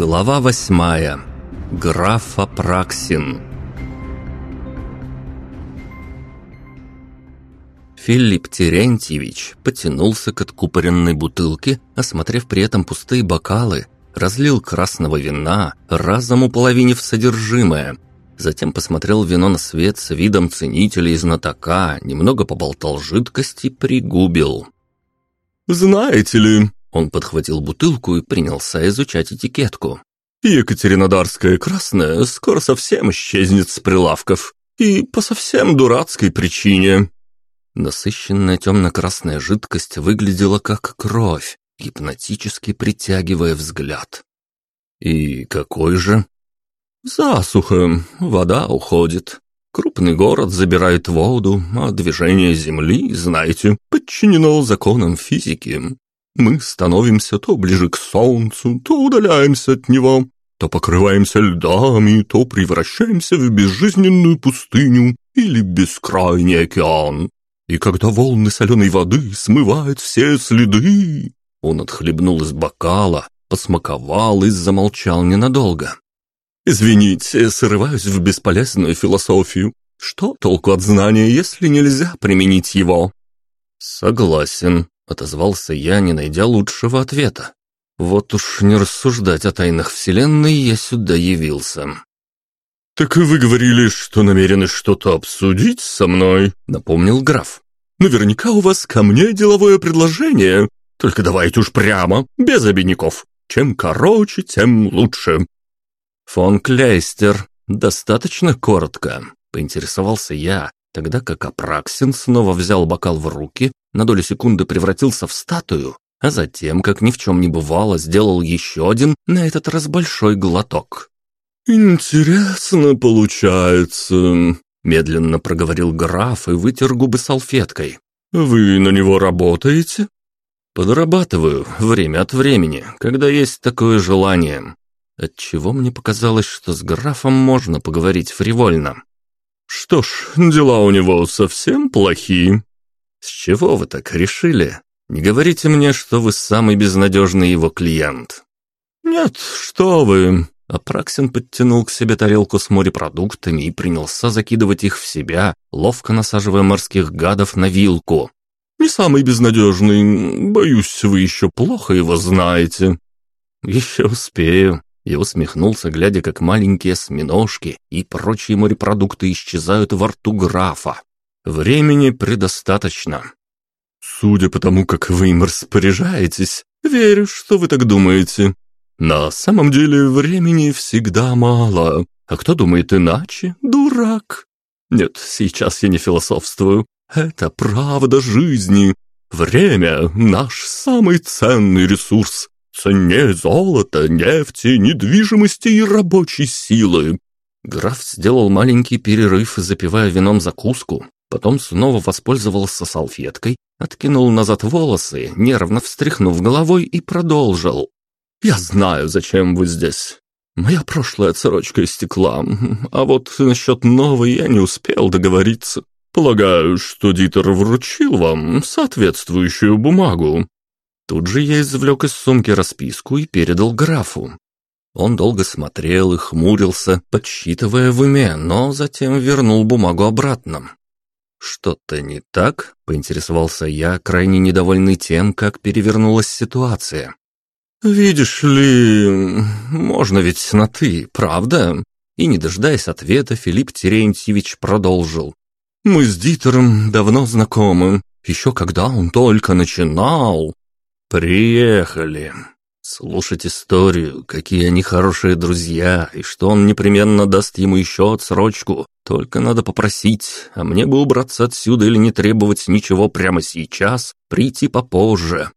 Глава восьмая. Граф Апраксин. Филипп Терентьевич потянулся к откупоренной бутылке, осмотрев при этом пустые бокалы, разлил красного вина, разом уполовинив содержимое. Затем посмотрел вино на свет с видом ценителя и знатока, немного поболтал жидкости, пригубил. «Знаете ли, он подхватил бутылку и принялся изучать этикетку. «Екатеринодарская красная скоро совсем исчезнет с прилавков. И по совсем дурацкой причине». Насыщенная темно-красная жидкость выглядела как кровь, гипнотически притягивая взгляд. «И какой же?» «Засуха, вода уходит. Крупный город забирает воду, а движение Земли, знаете, подчинено законам физики. Мы становимся то ближе к Солнцу, то удаляемся от него, то покрываемся льдами, то превращаемся в безжизненную пустыню или бескрайний океан. И когда волны соленой воды смывают все следы...» Он отхлебнул из бокала, посмаковал и замолчал ненадолго. «Извините, срываюсь в бесполезную философию. Что толку от знания, если нельзя применить его?» «Согласен», Отозвался я, не найдя лучшего ответа. Вот уж не рассуждать о тайнах Вселенной я сюда явился. «Так вы говорили, что намерены что-то обсудить со мной», — напомнил граф. «Наверняка у вас ко мне деловое предложение. Только давайте уж прямо, без обиняков. Чем короче, тем лучше». «Фон Клейстер, достаточно коротко», — поинтересовался я, тогда как Апраксин снова взял бокал в руки на долю секунды превратился в статую, а затем, как ни в чем не бывало, сделал еще один, на этот раз большой глоток. «Интересно получается», — медленно проговорил граф и вытер губы салфеткой. «Вы на него работаете?» «Подрабатываю время от времени, когда есть такое желание. Отчего мне показалось, что с графом можно поговорить фривольно». «Что ж, дела у него совсем плохие», «С чего вы так решили? Не говорите мне, что вы самый безнадежный его клиент». «Нет, что вы!» Апраксин подтянул к себе тарелку с морепродуктами и принялся закидывать их в себя, ловко насаживая морских гадов на вилку. «Не самый безнадежный. Боюсь, вы еще плохо его знаете». «Еще успею». Я усмехнулся, глядя, как маленькие осьминожки и прочие морепродукты исчезают во рту графа. Времени предостаточно. Судя по тому, как вы им распоряжаетесь, верю, что вы так думаете. На самом деле времени всегда мало. А кто думает иначе, дурак. Нет, сейчас я не философствую. Это правда жизни. Время – наш самый ценный ресурс. Ценнее золота, нефти, недвижимости и рабочей силы. Граф сделал маленький перерыв, запивая вином закуску, Потом снова воспользовался салфеткой, откинул назад волосы, нервно встряхнув головой и продолжил. «Я знаю, зачем вы здесь. Моя прошлая отсрочка истекла, а вот насчет новой я не успел договориться. Полагаю, что Дитер вручил вам соответствующую бумагу». Тут же я извлек из сумки расписку и передал графу. Он долго смотрел и хмурился, подсчитывая в уме, но затем вернул бумагу обратно. «Что-то не так?» – поинтересовался я, крайне недовольный тем, как перевернулась ситуация. «Видишь ли, можно ведь на «ты», правда?» И, не дожидаясь ответа, Филипп Терентьевич продолжил. «Мы с Дитером давно знакомы, еще когда он только начинал». «Приехали», слушать историю, какие они хорошие друзья, и что он непременно даст ему еще отсрочку. Только надо попросить, а мне бы убраться отсюда или не требовать ничего прямо сейчас, прийти попозже.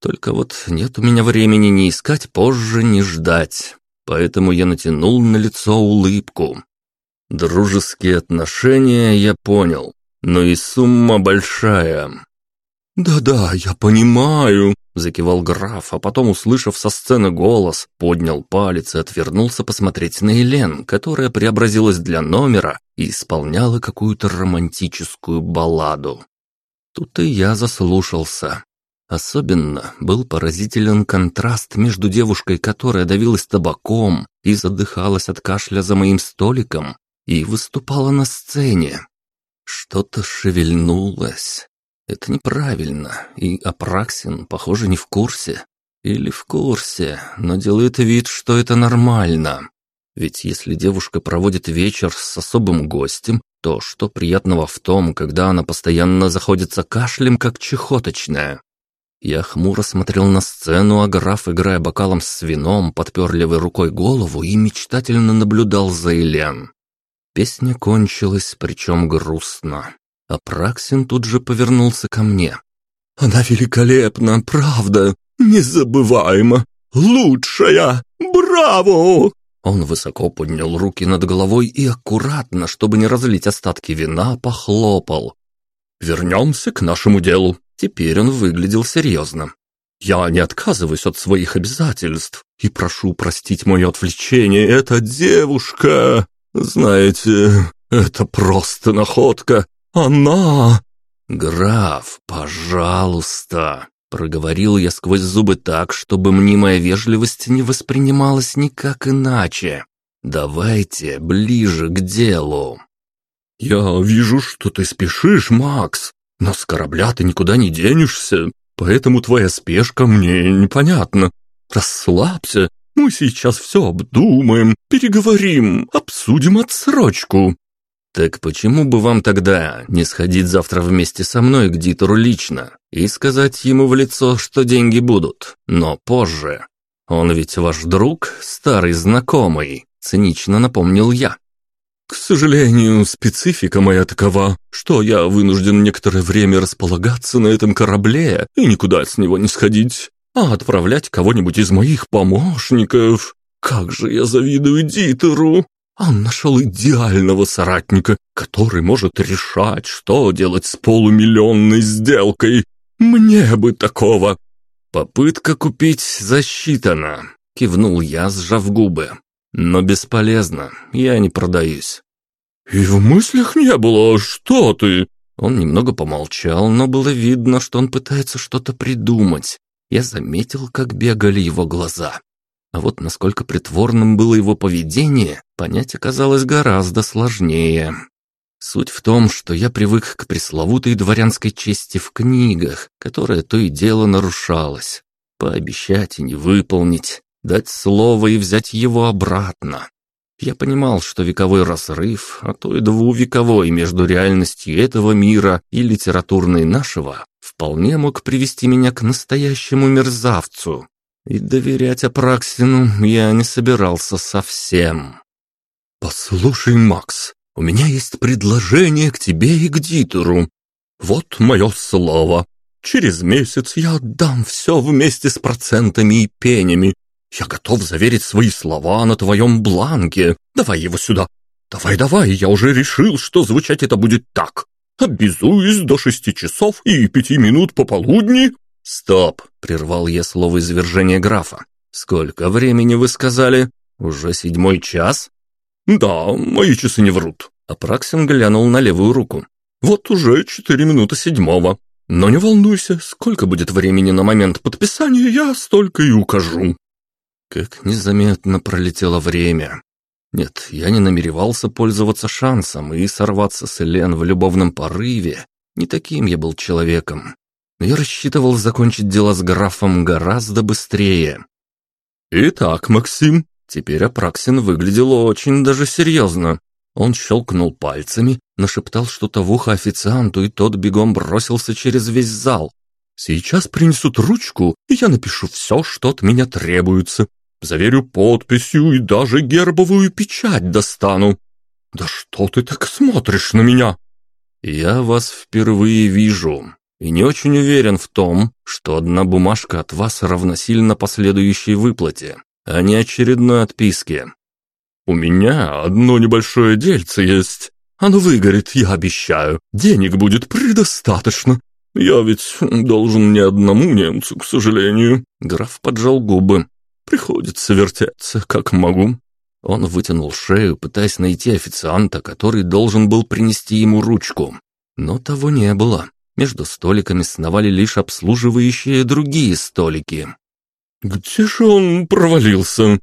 Только вот нет у меня времени ни искать позже, ни ждать. Поэтому я натянул на лицо улыбку. Дружеские отношения я понял, но и сумма большая. «Да-да, я понимаю», — закивал граф, а потом, услышав со сцены голос, поднял палец и отвернулся посмотреть на Елен, которая преобразилась для номера и исполняла какую-то романтическую балладу. Тут и я заслушался. Особенно был поразителен контраст между девушкой, которая давилась табаком и задыхалась от кашля за моим столиком, и выступала на сцене. Что-то шевельнулось. Это неправильно, и Апраксин, похоже, не в курсе. Или в курсе, но делает вид, что это нормально. Ведь если девушка проводит вечер с особым гостем, то что приятного в том, когда она постоянно заходится кашлем, как чехоточная? Я хмуро смотрел на сцену, а граф, играя бокалом с вином, подпер левой рукой голову и мечтательно наблюдал за Элен. Песня кончилась, причем грустно. А Праксин тут же повернулся ко мне. «Она великолепна, правда, незабываема, лучшая! Браво!» Он высоко поднял руки над головой и аккуратно, чтобы не разлить остатки вина, похлопал. «Вернемся к нашему делу». Теперь он выглядел серьезно. «Я не отказываюсь от своих обязательств и прошу простить мое отвлечение. Эта девушка...» Знаете, это просто находка. Она...» «Граф, пожалуйста!» Проговорил я сквозь зубы так, чтобы мнимая вежливость не воспринималась никак иначе. «Давайте ближе к делу». «Я вижу, что ты спешишь, Макс, но с корабля ты никуда не денешься, поэтому твоя спешка мне непонятна. Расслабься мы сейчас все обдумаем, переговорим, обсудим отсрочку». «Так почему бы вам тогда не сходить завтра вместе со мной к Дитору лично и сказать ему в лицо, что деньги будут, но позже? Он ведь ваш друг, старый знакомый», — цинично напомнил я. «К сожалению, специфика моя такова, что я вынужден некоторое время располагаться на этом корабле и никуда с него не сходить а отправлять кого-нибудь из моих помощников. Как же я завидую Дитеру! Он нашел идеального соратника, который может решать, что делать с полумиллионной сделкой. Мне бы такого. Попытка купить засчитана, кивнул я, сжав губы. Но бесполезно, я не продаюсь. И в мыслях не было, что ты? Он немного помолчал, но было видно, что он пытается что-то придумать я заметил, как бегали его глаза. А вот насколько притворным было его поведение, понять оказалось гораздо сложнее. Суть в том, что я привык к пресловутой дворянской чести в книгах, которая то и дело нарушалась. Пообещать и не выполнить, дать слово и взять его обратно. Я понимал, что вековой разрыв, а то и двувековой между реальностью этого мира и литературной нашего, вполне мог привести меня к настоящему мерзавцу. И доверять Апраксину я не собирался совсем. «Послушай, Макс, у меня есть предложение к тебе и к Дитеру. Вот мое слово. Через месяц я отдам все вместе с процентами и пенями. Я готов заверить свои слова на твоем бланке. Давай его сюда. Давай-давай, я уже решил, что звучать это будет так. Обязуюсь до шести часов и пяти минут пополудни». «Стоп!» — прервал я слово извержения графа. «Сколько времени вы сказали? Уже седьмой час?» «Да, мои часы не врут». Апраксин глянул на левую руку. «Вот уже четыре минуты седьмого. Но не волнуйся, сколько будет времени на момент подписания, я столько и укажу». Как незаметно пролетело время. Нет, я не намеревался пользоваться шансом и сорваться с Элен в любовном порыве. Не таким я был человеком. Но я рассчитывал закончить дела с графом гораздо быстрее. «Итак, Максим», теперь Апраксин выглядел очень даже серьезно. Он щелкнул пальцами, нашептал что-то в ухо официанту, и тот бегом бросился через весь зал. «Сейчас принесут ручку, и я напишу все, что от меня требуется. Заверю подписью и даже гербовую печать достану. Да что ты так смотришь на меня? Я вас впервые вижу и не очень уверен в том, что одна бумажка от вас равносильна последующей выплате, а не очередной отписке. У меня одно небольшое дельце есть. Оно выгорит, я обещаю. Денег будет предостаточно. Я ведь должен не одному немцу, к сожалению. Граф поджал губы. Приходится вертеться, как могу». Он вытянул шею, пытаясь найти официанта, который должен был принести ему ручку. Но того не было. Между столиками сновали лишь обслуживающие другие столики. «Где же он провалился?»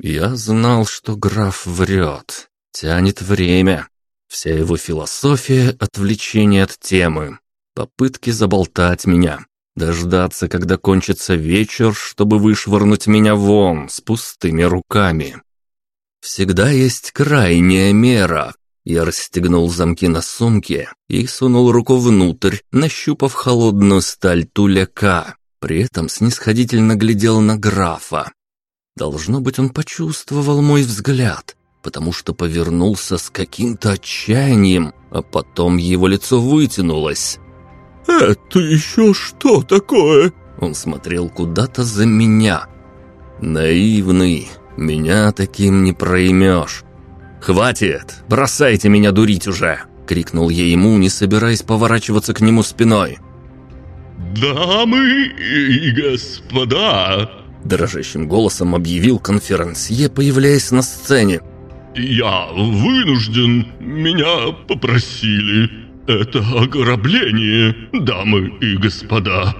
Я знал, что граф врет, тянет время. Вся его философия — отвлечение от темы, попытки заболтать меня, дождаться, когда кончится вечер, чтобы вышвырнуть меня вон с пустыми руками. Всегда есть крайняя мера. Я расстегнул замки на сумке и сунул руку внутрь, нащупав холодную сталь туляка. При этом снисходительно глядел на графа. Должно быть, он почувствовал мой взгляд, потому что повернулся с каким-то отчаянием, а потом его лицо вытянулось. «Это еще что такое?» Он смотрел куда-то за меня. «Наивный, меня таким не проймешь». «Хватит! Бросайте меня дурить уже!» — крикнул я ему, не собираясь поворачиваться к нему спиной. «Дамы и господа!» Дрожащим голосом объявил конферансье, появляясь на сцене. «Я вынужден, меня попросили. Это ограбление, дамы и господа.